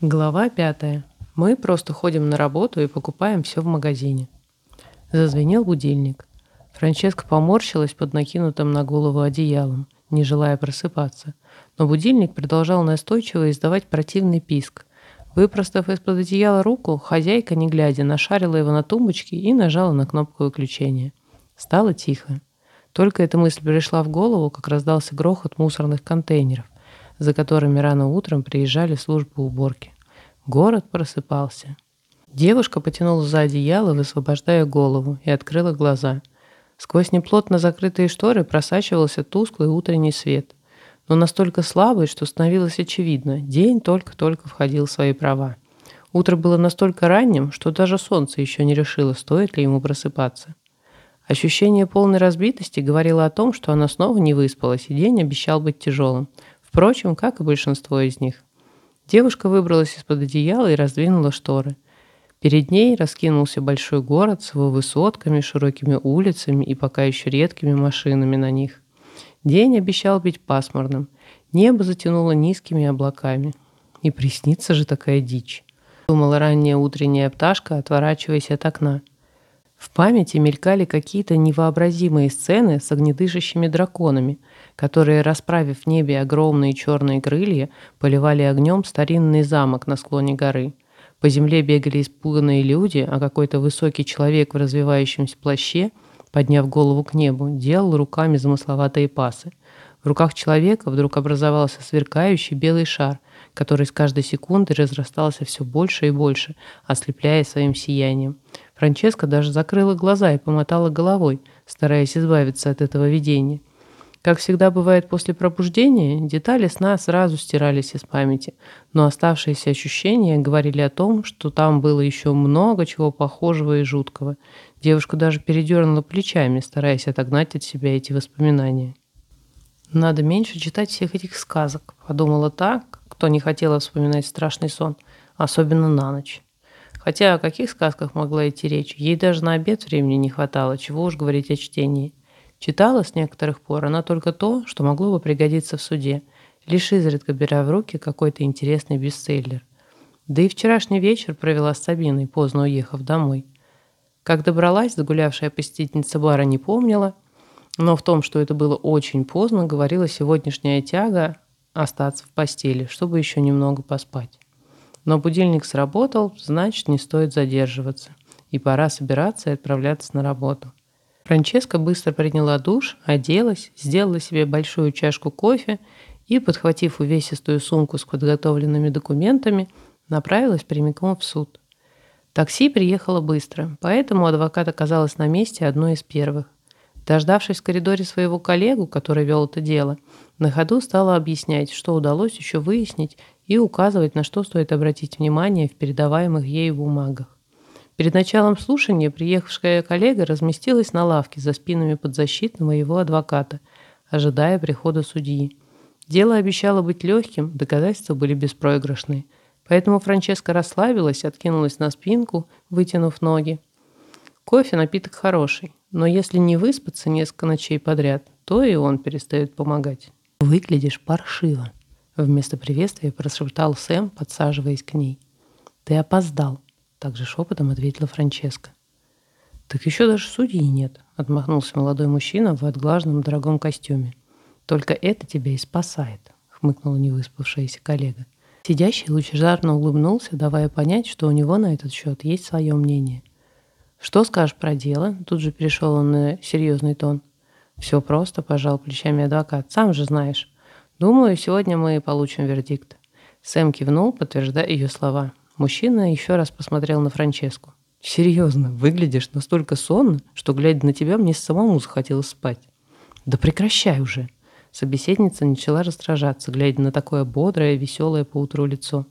Глава пятая. Мы просто ходим на работу и покупаем все в магазине. Зазвенел будильник. Франческа поморщилась под накинутым на голову одеялом, не желая просыпаться. Но будильник продолжал настойчиво издавать противный писк. Выпростав из-под одеяла руку, хозяйка, не глядя, нашарила его на тумбочке и нажала на кнопку выключения. Стало тихо. Только эта мысль пришла в голову, как раздался грохот мусорных контейнеров за которыми рано утром приезжали службы уборки. Город просыпался. Девушка потянула за одеяло, высвобождая голову, и открыла глаза. Сквозь неплотно закрытые шторы просачивался тусклый утренний свет, но настолько слабый, что становилось очевидно, день только-только входил в свои права. Утро было настолько ранним, что даже солнце еще не решило, стоит ли ему просыпаться. Ощущение полной разбитости говорило о том, что она снова не выспалась, и день обещал быть тяжелым, Впрочем, как и большинство из них. Девушка выбралась из-под одеяла и раздвинула шторы. Перед ней раскинулся большой город с его высотками, широкими улицами и пока еще редкими машинами на них. День обещал быть пасмурным. Небо затянуло низкими облаками. И приснится же такая дичь. Думала ранняя утренняя пташка, отворачиваясь от окна. В памяти мелькали какие-то невообразимые сцены с огнедышащими драконами, которые, расправив в небе огромные черные крылья, поливали огнем старинный замок на склоне горы. По земле бегали испуганные люди, а какой-то высокий человек в развивающемся плаще, подняв голову к небу, делал руками замысловатые пасы. В руках человека вдруг образовался сверкающий белый шар, который с каждой секундой разрастался все больше и больше, ослепляя своим сиянием. Франческа даже закрыла глаза и помотала головой, стараясь избавиться от этого видения. Как всегда бывает после пробуждения, детали сна сразу стирались из памяти, но оставшиеся ощущения говорили о том, что там было еще много чего похожего и жуткого. Девушка даже передернула плечами, стараясь отогнать от себя эти воспоминания. «Надо меньше читать всех этих сказок», — подумала так, кто не хотела вспоминать страшный сон, особенно на ночь. Хотя о каких сказках могла идти речь? Ей даже на обед времени не хватало, чего уж говорить о чтении. Читала с некоторых пор она только то, что могло бы пригодиться в суде, лишь изредка беря в руки какой-то интересный бестселлер. Да и вчерашний вечер провела с Сабиной, поздно уехав домой. Как добралась, загулявшая посетительница бара не помнила, но в том, что это было очень поздно, говорила сегодняшняя тяга остаться в постели, чтобы еще немного поспать. Но будильник сработал, значит, не стоит задерживаться. И пора собираться и отправляться на работу. Франческа быстро приняла душ, оделась, сделала себе большую чашку кофе и, подхватив увесистую сумку с подготовленными документами, направилась прямиком в суд. Такси приехало быстро, поэтому адвокат оказалась на месте одной из первых. Дождавшись в коридоре своего коллегу, который вел это дело, на ходу стала объяснять, что удалось еще выяснить и указывать, на что стоит обратить внимание в передаваемых ею бумагах. Перед началом слушания приехавшая коллега разместилась на лавке за спинами подзащитного его адвоката, ожидая прихода судьи. Дело обещало быть легким, доказательства были беспроигрышные. Поэтому Франческа расслабилась, откинулась на спинку, вытянув ноги. Кофе напиток хороший, но если не выспаться несколько ночей подряд, то и он перестает помогать. «Выглядишь паршиво», Вместо приветствия прошептал Сэм, подсаживаясь к ней. «Ты опоздал», — также шепотом ответила Франческа. «Так еще даже судьи нет», — отмахнулся молодой мужчина в отглаженном дорогом костюме. «Только это тебя и спасает», — хмыкнула невыспавшаяся коллега. Сидящий лучезарно улыбнулся, давая понять, что у него на этот счет есть свое мнение. «Что скажешь про дело?» Тут же перешел он на серьезный тон. «Все просто», — пожал плечами адвокат. «Сам же знаешь. Думаю, сегодня мы получим вердикт. Сэм кивнул, подтверждая ее слова. Мужчина еще раз посмотрел на Франческу. «Серьезно, выглядишь настолько сонно, что, глядя на тебя, мне самому захотелось спать». «Да прекращай уже!» Собеседница начала раздражаться, глядя на такое бодрое, веселое поутру лицо.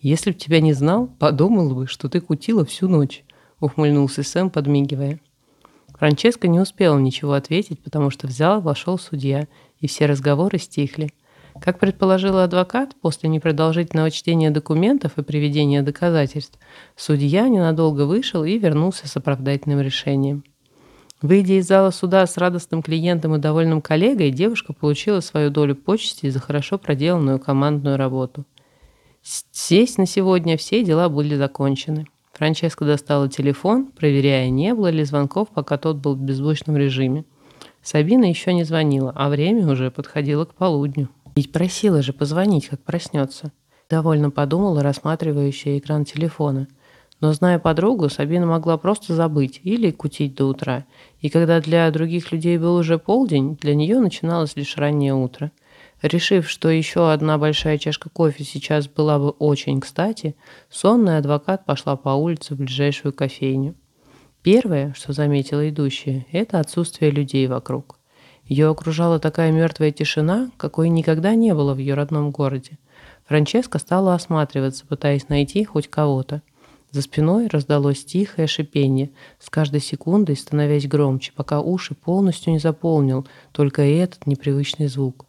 «Если б тебя не знал, подумал бы, что ты кутила всю ночь», — ухмыльнулся Сэм, подмигивая. Франческа не успела ничего ответить, потому что в зал вошел судья, и все разговоры стихли. Как предположила адвокат, после непродолжительного чтения документов и приведения доказательств, судья ненадолго вышел и вернулся с оправдательным решением. Выйдя из зала суда с радостным клиентом и довольным коллегой, девушка получила свою долю почести за хорошо проделанную командную работу. Сесть на сегодня все дела были закончены. Франческа достала телефон, проверяя, не было ли звонков, пока тот был в беззвучном режиме. Сабина еще не звонила, а время уже подходило к полудню. Ведь просила же позвонить, как проснется. Довольно подумала, рассматривающая экран телефона. Но, зная подругу, Сабина могла просто забыть или кутить до утра. И когда для других людей был уже полдень, для нее начиналось лишь раннее утро – Решив, что еще одна большая чашка кофе сейчас была бы очень кстати, сонный адвокат пошла по улице в ближайшую кофейню. Первое, что заметила идущая, это отсутствие людей вокруг. Ее окружала такая мертвая тишина, какой никогда не было в ее родном городе. Франческа стала осматриваться, пытаясь найти хоть кого-то. За спиной раздалось тихое шипение, с каждой секундой становясь громче, пока уши полностью не заполнил только этот непривычный звук.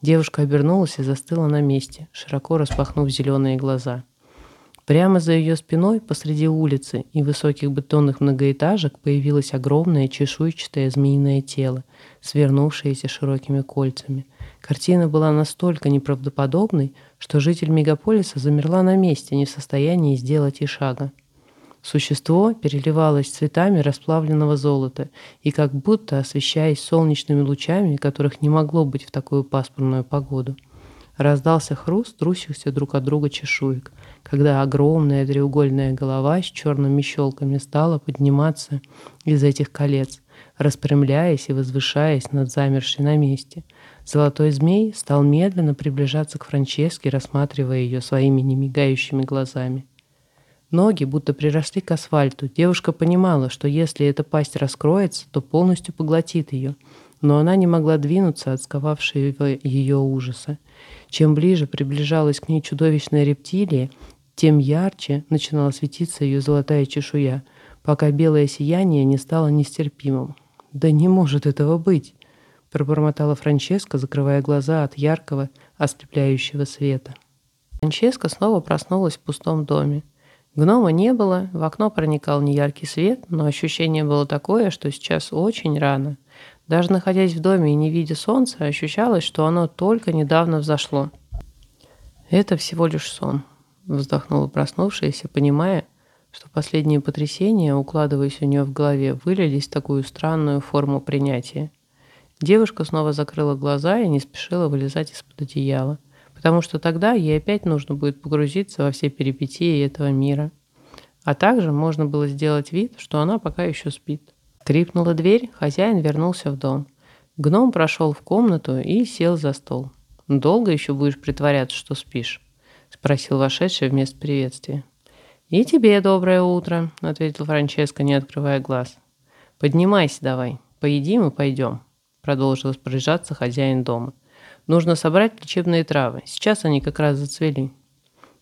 Девушка обернулась и застыла на месте, широко распахнув зеленые глаза. Прямо за ее спиной, посреди улицы и высоких бетонных многоэтажек, появилось огромное чешуйчатое змеиное тело, свернувшееся широкими кольцами. Картина была настолько неправдоподобной, что житель мегаполиса замерла на месте, не в состоянии сделать и шага. Существо переливалось цветами расплавленного золота и как будто освещаясь солнечными лучами, которых не могло быть в такую пасмурную погоду. Раздался хруст трущихся друг от друга чешуек, когда огромная треугольная голова с черными щелками стала подниматься из этих колец, распрямляясь и возвышаясь над замершей на месте. Золотой змей стал медленно приближаться к Франческе, рассматривая ее своими немигающими глазами. Ноги будто приросли к асфальту. Девушка понимала, что если эта пасть раскроется, то полностью поглотит ее. Но она не могла двинуться от сковавшего ее ужаса. Чем ближе приближалась к ней чудовищная рептилия, тем ярче начинала светиться ее золотая чешуя, пока белое сияние не стало нестерпимым. «Да не может этого быть!» — пробормотала Франческа, закрывая глаза от яркого, ослепляющего света. Франческа снова проснулась в пустом доме. Гнома не было, в окно проникал неяркий свет, но ощущение было такое, что сейчас очень рано. Даже находясь в доме и не видя солнца, ощущалось, что оно только недавно взошло. «Это всего лишь сон», — вздохнула проснувшаяся, понимая, что последние потрясения, укладываясь у нее в голове, вылились в такую странную форму принятия. Девушка снова закрыла глаза и не спешила вылезать из-под одеяла — потому что тогда ей опять нужно будет погрузиться во все перипетии этого мира. А также можно было сделать вид, что она пока еще спит. Скрипнула дверь, хозяин вернулся в дом. Гном прошел в комнату и сел за стол. «Долго еще будешь притворяться, что спишь?» — спросил вошедший вместо приветствия. «И тебе доброе утро», — ответил Франческо, не открывая глаз. «Поднимайся давай, поедим и пойдем», — продолжил распоряжаться хозяин дома. Нужно собрать лечебные травы. Сейчас они как раз зацвели.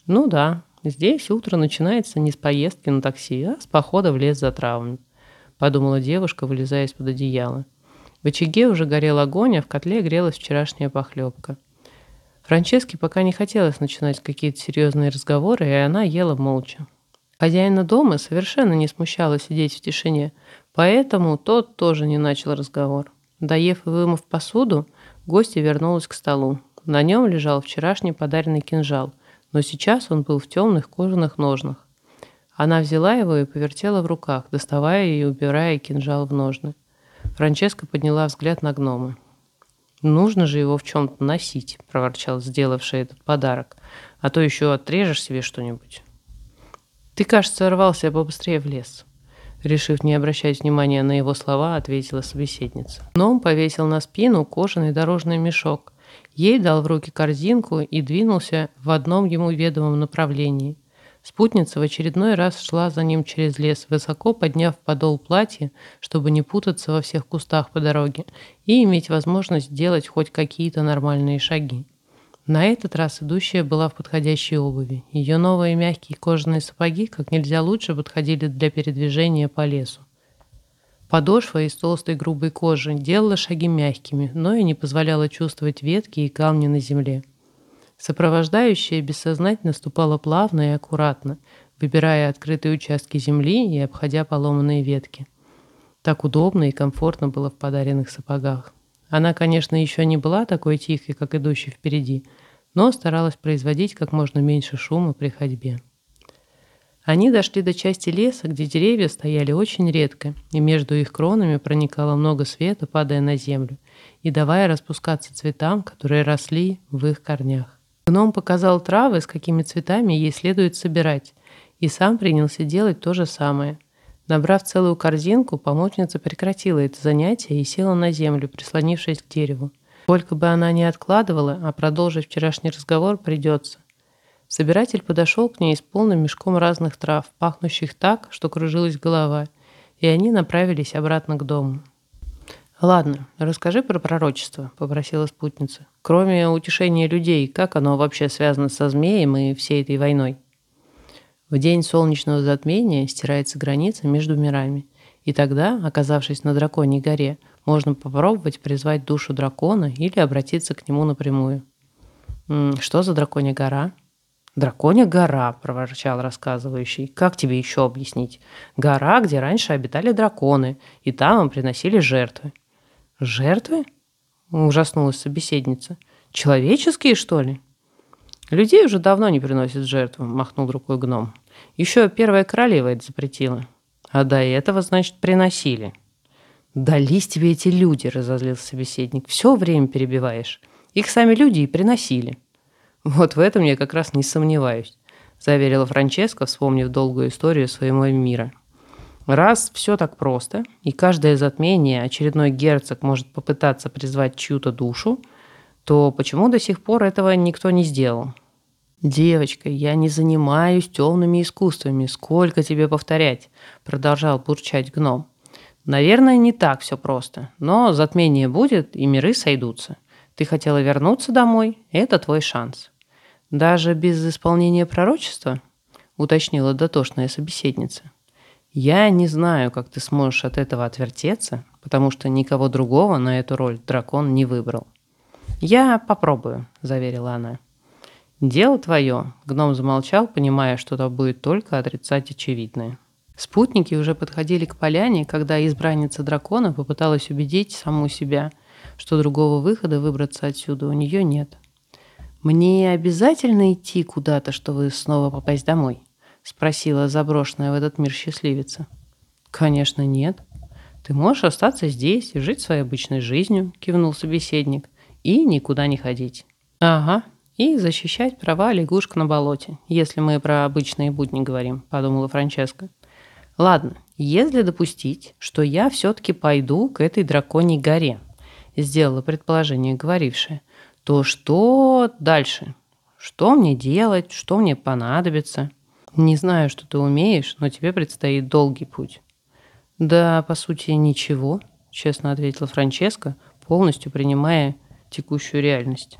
Ну да, здесь утро начинается не с поездки на такси, а с похода в лес за травами. Подумала девушка, вылезая из-под одеяла. В очаге уже горел огонь, а в котле грелась вчерашняя похлебка. Франческе пока не хотелось начинать какие-то серьезные разговоры, и она ела молча. Хозяина дома совершенно не смущало сидеть в тишине, поэтому тот тоже не начал разговор. Доев и вымыв посуду, Гостья вернулась к столу. На нем лежал вчерашний подаренный кинжал, но сейчас он был в темных кожаных ножнах. Она взяла его и повертела в руках, доставая и убирая кинжал в ножны. Франческа подняла взгляд на гнома. «Нужно же его в чем-то носить», — проворчал сделавший этот подарок. «А то еще отрежешь себе что-нибудь». «Ты, кажется, рвался побыстрее в лес», Решив не обращать внимания на его слова, ответила собеседница. Ном повесил на спину кожаный дорожный мешок. Ей дал в руки корзинку и двинулся в одном ему ведомом направлении. Спутница в очередной раз шла за ним через лес, высоко подняв подол платья, чтобы не путаться во всех кустах по дороге и иметь возможность сделать хоть какие-то нормальные шаги. На этот раз идущая была в подходящей обуви. Ее новые мягкие кожаные сапоги как нельзя лучше подходили для передвижения по лесу. Подошва из толстой грубой кожи делала шаги мягкими, но и не позволяла чувствовать ветки и камни на земле. Сопровождающая бессознательно ступала плавно и аккуратно, выбирая открытые участки земли и обходя поломанные ветки. Так удобно и комфортно было в подаренных сапогах. Она, конечно, еще не была такой тихой, как идущий впереди, но старалась производить как можно меньше шума при ходьбе. Они дошли до части леса, где деревья стояли очень редко, и между их кронами проникало много света, падая на землю, и давая распускаться цветам, которые росли в их корнях. Гном показал травы, с какими цветами ей следует собирать, и сам принялся делать то же самое. Набрав целую корзинку, помощница прекратила это занятие и села на землю, прислонившись к дереву. Сколько бы она ни откладывала, а продолжить вчерашний разговор придется. Собиратель подошел к ней с полным мешком разных трав, пахнущих так, что кружилась голова, и они направились обратно к дому. «Ладно, расскажи про пророчество», — попросила спутница. «Кроме утешения людей, как оно вообще связано со змеем и всей этой войной?» В день солнечного затмения стирается граница между мирами, и тогда, оказавшись на Драконьей горе, можно попробовать призвать душу дракона или обратиться к нему напрямую. «Что за Драконья гора?» «Драконья гора», — проворчал рассказывающий. «Как тебе еще объяснить? Гора, где раньше обитали драконы, и там им приносили жертвы». «Жертвы?» — ужаснулась собеседница. «Человеческие, что ли?» «Людей уже давно не приносят жертву», — махнул рукой гном. «Еще первая королева это запретила. А до этого, значит, приносили». «Дались тебе эти люди», — разозлился собеседник. «Все время перебиваешь. Их сами люди и приносили». «Вот в этом я как раз не сомневаюсь», — заверила Франческа, вспомнив долгую историю своего мира. «Раз все так просто, и каждое затмение очередной герцог может попытаться призвать чью-то душу, то почему до сих пор этого никто не сделал?» «Девочка, я не занимаюсь темными искусствами. Сколько тебе повторять?» — продолжал бурчать гном. «Наверное, не так все просто. Но затмение будет, и миры сойдутся. Ты хотела вернуться домой? Это твой шанс. Даже без исполнения пророчества? Уточнила дотошная собеседница. Я не знаю, как ты сможешь от этого отвертеться, потому что никого другого на эту роль дракон не выбрал. Я попробую, заверила она. Дело твое, гном замолчал, понимая, что то будет только отрицать очевидное. Спутники уже подходили к поляне, когда избранница дракона попыталась убедить саму себя, что другого выхода выбраться отсюда у нее нет. «Мне обязательно идти куда-то, чтобы снова попасть домой?» — спросила заброшенная в этот мир счастливица. «Конечно, нет. Ты можешь остаться здесь и жить своей обычной жизнью», — кивнул собеседник, — «и никуда не ходить». «Ага, и защищать права лягушек на болоте, если мы про обычные будни говорим», — подумала Франческа. «Ладно, если допустить, что я все-таки пойду к этой драконьей горе», сделала предположение говорившая, то что дальше? Что мне делать? Что мне понадобится? Не знаю, что ты умеешь, но тебе предстоит долгий путь. Да, по сути, ничего, честно ответила Франческа, полностью принимая текущую реальность.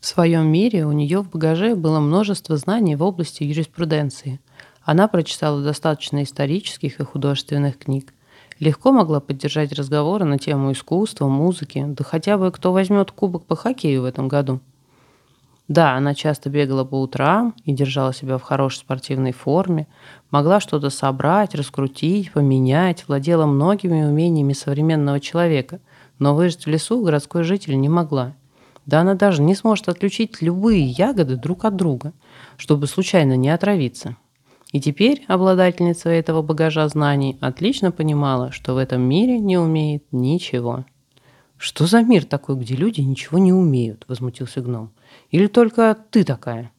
В своем мире у нее в багаже было множество знаний в области юриспруденции. Она прочитала достаточно исторических и художественных книг, легко могла поддержать разговоры на тему искусства, музыки, да хотя бы кто возьмет кубок по хоккею в этом году. Да, она часто бегала по утрам и держала себя в хорошей спортивной форме, могла что-то собрать, раскрутить, поменять, владела многими умениями современного человека, но выжить в лесу городской житель не могла. Да она даже не сможет отличить любые ягоды друг от друга, чтобы случайно не отравиться. И теперь обладательница этого багажа знаний отлично понимала, что в этом мире не умеет ничего. «Что за мир такой, где люди ничего не умеют?» – возмутился гном. «Или только ты такая?»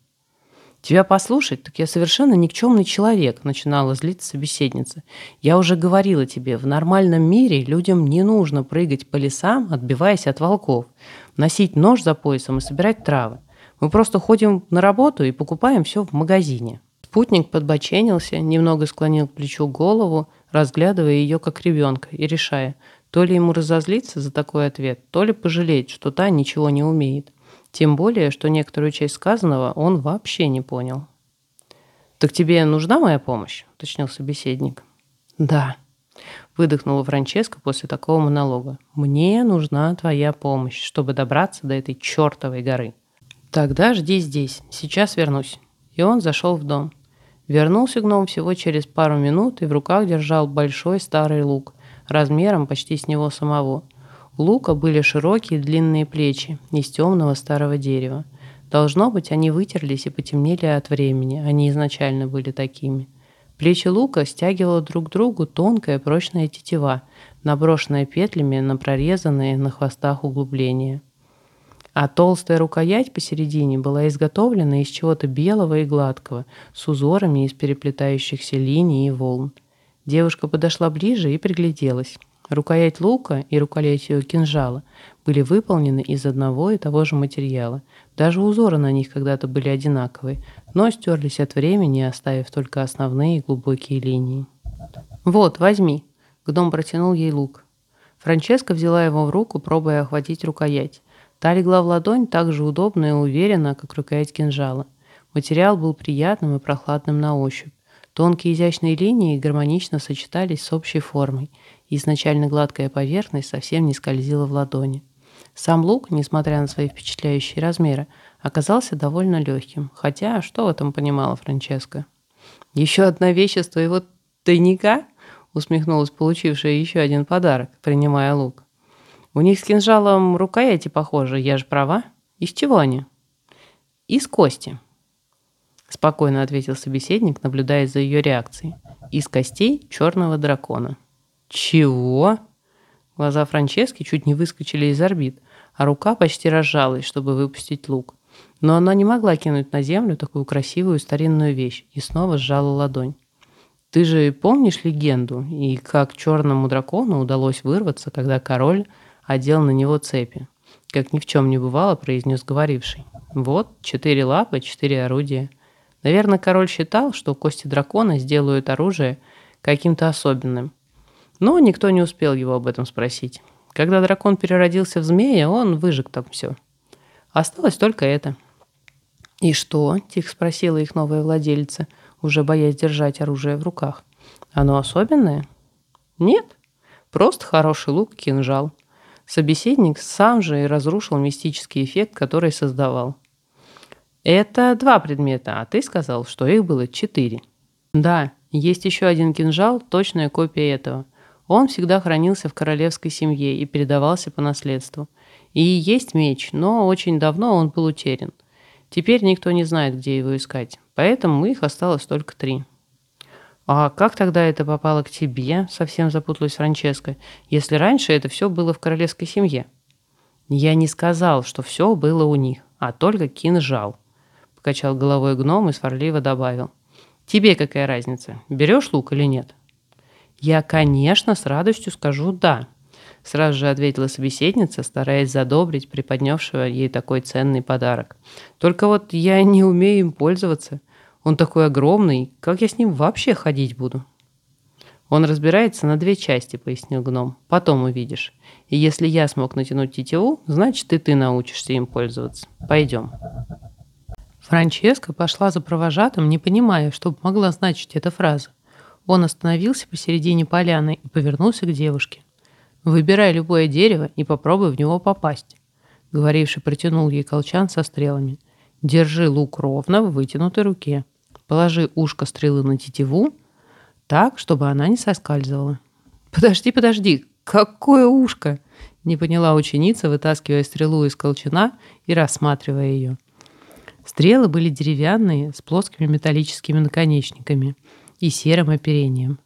«Тебя послушать, так я совершенно никчемный человек», – начинала злиться собеседница. «Я уже говорила тебе, в нормальном мире людям не нужно прыгать по лесам, отбиваясь от волков, носить нож за поясом и собирать травы. Мы просто ходим на работу и покупаем все в магазине». Спутник подбоченился, немного склонил к плечу голову, разглядывая ее как ребенка и решая, то ли ему разозлиться за такой ответ, то ли пожалеть, что та ничего не умеет. Тем более, что некоторую часть сказанного он вообще не понял. «Так тебе нужна моя помощь?» – уточнил собеседник. «Да», – выдохнула Франческа после такого монолога. «Мне нужна твоя помощь, чтобы добраться до этой чертовой горы». «Тогда жди здесь, сейчас вернусь». И он зашел в дом. Вернулся гном всего через пару минут и в руках держал большой старый лук, размером почти с него самого. У лука были широкие длинные плечи из темного старого дерева. Должно быть, они вытерлись и потемнели от времени. Они изначально были такими. Плечи лука стягивала друг к другу тонкая прочная тетива, наброшенная петлями на прорезанные на хвостах углубления. А толстая рукоять посередине была изготовлена из чего-то белого и гладкого, с узорами из переплетающихся линий и волн. Девушка подошла ближе и пригляделась. Рукоять лука и рукоять ее кинжала были выполнены из одного и того же материала. Даже узоры на них когда-то были одинаковые, но стерлись от времени, оставив только основные глубокие линии. «Вот, возьми», — гном протянул ей лук. Франческа взяла его в руку, пробуя охватить рукоять. Та легла в ладонь так же удобно и уверенно, как рукоять кинжала. Материал был приятным и прохладным на ощупь. Тонкие изящные линии гармонично сочетались с общей формой, и изначально гладкая поверхность совсем не скользила в ладони. Сам лук, несмотря на свои впечатляющие размеры, оказался довольно легким, хотя что в этом понимала Франческа? «Еще одна вещь из твоего тайника?» усмехнулась получившая еще один подарок, принимая лук. «У них с кинжалом рукояти похожи, я же права? Из чего они?» «Из кости», — спокойно ответил собеседник, наблюдая за ее реакцией. «Из костей черного дракона». «Чего?» Глаза Франчески чуть не выскочили из орбит, а рука почти разжалась, чтобы выпустить лук. Но она не могла кинуть на землю такую красивую старинную вещь и снова сжала ладонь. «Ты же помнишь легенду, и как черному дракону удалось вырваться, когда король одел на него цепи?» Как ни в чем не бывало, произнес говоривший. «Вот, четыре лапы, четыре орудия. Наверное, король считал, что кости дракона сделают оружие каким-то особенным. Но никто не успел его об этом спросить. Когда дракон переродился в змея, он выжег там все. Осталось только это. «И что?» – тихо спросила их новая владельца, уже боясь держать оружие в руках. «Оно особенное?» «Нет, просто хороший лук кинжал». Собеседник сам же и разрушил мистический эффект, который создавал. Это два предмета, а ты сказал, что их было четыре. Да, есть еще один кинжал, точная копия этого. Он всегда хранился в королевской семье и передавался по наследству. И есть меч, но очень давно он был утерян. Теперь никто не знает, где его искать, поэтому их осталось только три. «А как тогда это попало к тебе?» – совсем запуталась Франческа. «Если раньше это все было в королевской семье». «Я не сказал, что все было у них, а только кинжал», покачал головой гном и сварливо добавил. «Тебе какая разница, берешь лук или нет?» «Я, конечно, с радостью скажу «да», — сразу же ответила собеседница, стараясь задобрить преподнесшего ей такой ценный подарок. «Только вот я не умею им пользоваться. Он такой огромный, как я с ним вообще ходить буду?» «Он разбирается на две части», — пояснил гном. «Потом увидишь. И если я смог натянуть тетиву, значит и ты научишься им пользоваться. Пойдем». Франческа пошла за провожатым, не понимая, что могла значить эта фраза. Он остановился посередине поляны и повернулся к девушке. «Выбирай любое дерево и попробуй в него попасть», — говоривший протянул ей колчан со стрелами. «Держи лук ровно в вытянутой руке. Положи ушко стрелы на тетиву так, чтобы она не соскальзывала». «Подожди, подожди, какое ушко?» — не поняла ученица, вытаскивая стрелу из колчана и рассматривая ее. Стрелы были деревянные, с плоскими металлическими наконечниками и серым оперением.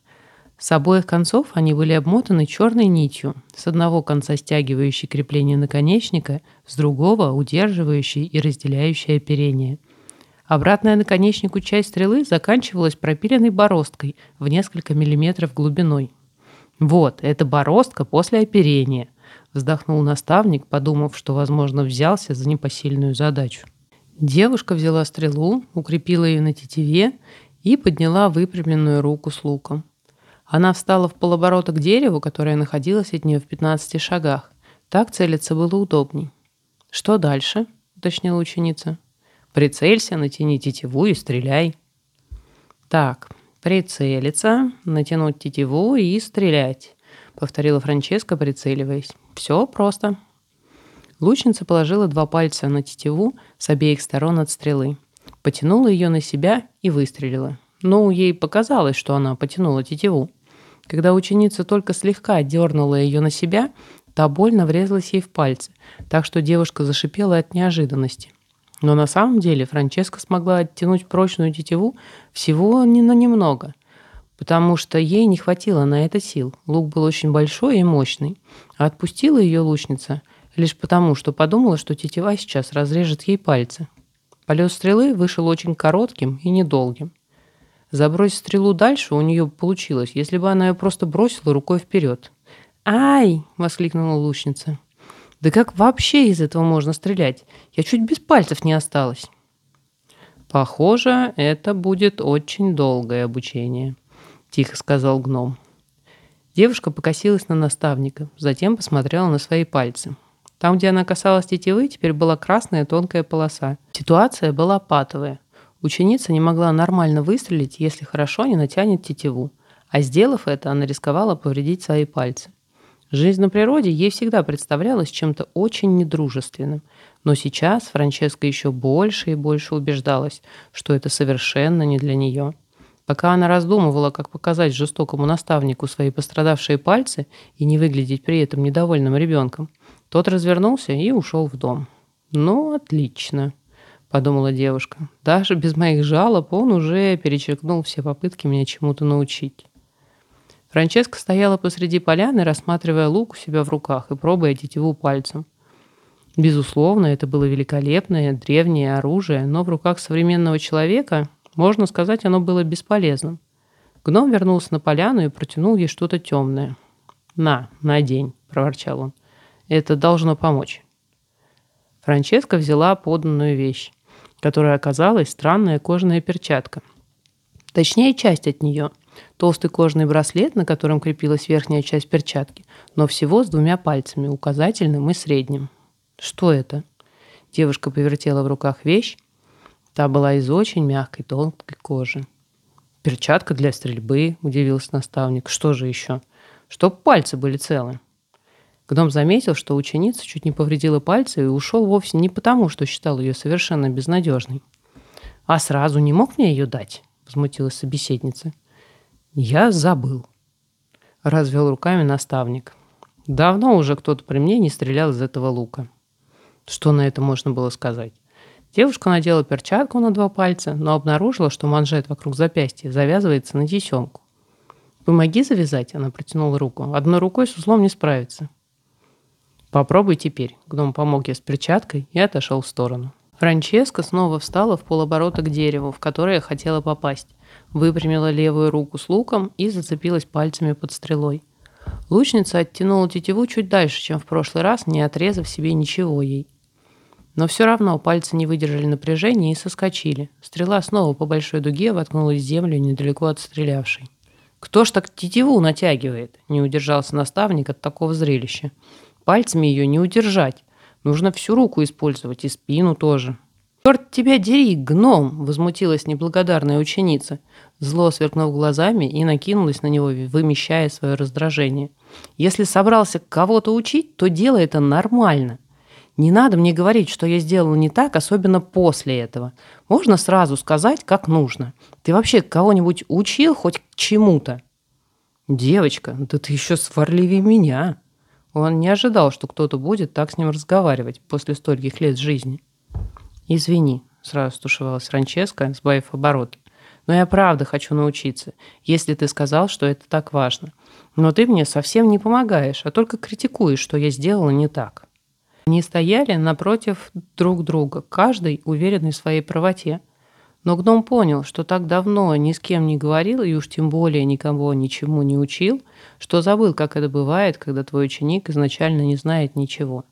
С обоих концов они были обмотаны черной нитью, с одного конца стягивающей крепление наконечника, с другого удерживающей и разделяющей оперение. Обратная наконечнику часть стрелы заканчивалась пропиленной бороздкой в несколько миллиметров глубиной. «Вот, это бороздка после оперения», — вздохнул наставник, подумав, что, возможно, взялся за непосильную задачу. Девушка взяла стрелу, укрепила ее на тетиве и подняла выпрямленную руку с луком. Она встала в полоборота к дереву, которое находилось от нее в 15 шагах. Так целиться было удобней. «Что дальше?» — уточнила ученица. «Прицелься, натяни тетиву и стреляй». «Так, прицелиться, натянуть тетиву и стрелять», — повторила Франческа, прицеливаясь. «Все просто». Лучница положила два пальца на тетиву с обеих сторон от стрелы, потянула ее на себя и выстрелила. Ну, ей показалось, что она потянула тетиву. Когда ученица только слегка дернула ее на себя, та больно врезалась ей в пальцы, так что девушка зашипела от неожиданности. Но на самом деле Франческа смогла оттянуть прочную тетиву всего не на немного, потому что ей не хватило на это сил. Лук был очень большой и мощный, а отпустила ее лучница лишь потому, что подумала, что тетива сейчас разрежет ей пальцы. Полет стрелы вышел очень коротким и недолгим. Забросить стрелу дальше у нее получилось, если бы она ее просто бросила рукой вперед. «Ай!» — воскликнула лучница. «Да как вообще из этого можно стрелять? Я чуть без пальцев не осталась». «Похоже, это будет очень долгое обучение», — тихо сказал гном. Девушка покосилась на наставника, затем посмотрела на свои пальцы. Там, где она касалась тетивы, теперь была красная тонкая полоса. Ситуация была патовая. Ученица не могла нормально выстрелить, если хорошо не натянет тетиву. А сделав это, она рисковала повредить свои пальцы. Жизнь на природе ей всегда представлялась чем-то очень недружественным. Но сейчас Франческа еще больше и больше убеждалась, что это совершенно не для нее. Пока она раздумывала, как показать жестокому наставнику свои пострадавшие пальцы и не выглядеть при этом недовольным ребенком, тот развернулся и ушел в дом. «Ну, отлично», — подумала девушка. «Даже без моих жалоб он уже перечеркнул все попытки меня чему-то научить». Франческа стояла посреди поляны, рассматривая лук у себя в руках и пробуя тетиву пальцем. Безусловно, это было великолепное древнее оружие, но в руках современного человека, можно сказать, оно было бесполезным. Гном вернулся на поляну и протянул ей что-то темное. «На, надень», — проворчал он. Это должно помочь. Франческа взяла поданную вещь, которая оказалась странная кожаная перчатка. Точнее, часть от нее. Толстый кожаный браслет, на котором крепилась верхняя часть перчатки, но всего с двумя пальцами, указательным и средним. Что это? Девушка повертела в руках вещь. Та была из очень мягкой, тонкой кожи. «Перчатка для стрельбы», — удивился наставник. «Что же еще?» «Чтоб пальцы были целы». Гном заметил, что ученица чуть не повредила пальцы и ушел вовсе не потому, что считал ее совершенно безнадежной. «А сразу не мог мне ее дать?» — возмутилась собеседница. «Я забыл», — развел руками наставник. «Давно уже кто-то при мне не стрелял из этого лука». Что на это можно было сказать? Девушка надела перчатку на два пальца, но обнаружила, что манжет вокруг запястья завязывается на тесемку. «Помоги завязать», — она протянула руку. «Одной рукой с узлом не справится». «Попробуй теперь». Гном помог ей с перчаткой и отошел в сторону. Франческа снова встала в полоборота к дереву, в которое хотела попасть. Выпрямила левую руку с луком и зацепилась пальцами под стрелой. Лучница оттянула тетиву чуть дальше, чем в прошлый раз, не отрезав себе ничего ей. Но все равно пальцы не выдержали напряжения и соскочили. Стрела снова по большой дуге воткнулась в землю недалеко от стрелявшей. «Кто ж так тетиву натягивает?» – не удержался наставник от такого зрелища. Пальцами ее не удержать. Нужно всю руку использовать и спину тоже. «Черт тебя дери, гном!» – возмутилась неблагодарная ученица, зло сверкнув глазами и накинулась на него, вымещая свое раздражение. «Если собрался кого-то учить, то делай это нормально. Не надо мне говорить, что я сделала не так, особенно после этого. Можно сразу сказать, как нужно. Ты вообще кого-нибудь учил хоть к чему-то?» «Девочка, да ты еще сварливее меня!» Он не ожидал, что кто-то будет так с ним разговаривать после стольких лет жизни. «Извини», — сразу стушевалась Франческа, сбавив оборот. «Но я правда хочу научиться, если ты сказал, что это так важно. Но ты мне совсем не помогаешь, а только критикуешь, что я сделала не так». Они стояли напротив друг друга, каждый уверенный в своей правоте. Но гном понял, что так давно ни с кем не говорил и уж тем более никого ничему не учил, что забыл, как это бывает, когда твой ученик изначально не знает ничего.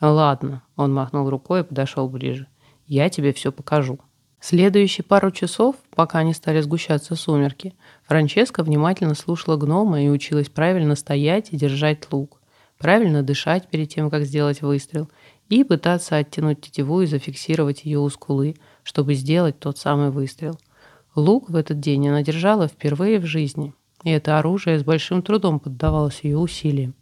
«Ладно», — он махнул рукой и подошел ближе. «Я тебе все покажу». Следующие пару часов, пока не стали сгущаться сумерки, Франческа внимательно слушала гнома и училась правильно стоять и держать лук, правильно дышать перед тем, как сделать выстрел, и пытаться оттянуть тетиву и зафиксировать ее у скулы, чтобы сделать тот самый выстрел. Лук в этот день она держала впервые в жизни, и это оружие с большим трудом поддавалось ее усилиям.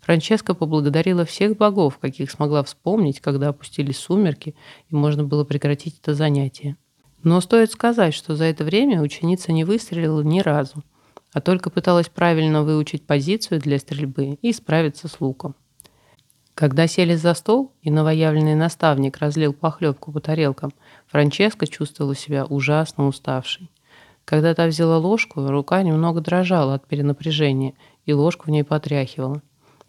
Франческа поблагодарила всех богов, каких смогла вспомнить, когда опустились сумерки, и можно было прекратить это занятие. Но стоит сказать, что за это время ученица не выстрелила ни разу, а только пыталась правильно выучить позицию для стрельбы и справиться с луком. Когда сели за стол, и новоявленный наставник разлил похлебку по тарелкам, Франческа чувствовала себя ужасно уставшей. Когда та взяла ложку, рука немного дрожала от перенапряжения, и ложку в ней потряхивала.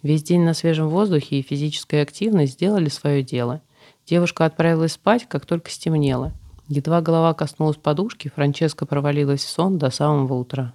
Весь день на свежем воздухе и физическая активность сделали свое дело. Девушка отправилась спать, как только стемнело. Едва голова коснулась подушки, Франческа провалилась в сон до самого утра.